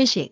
회식.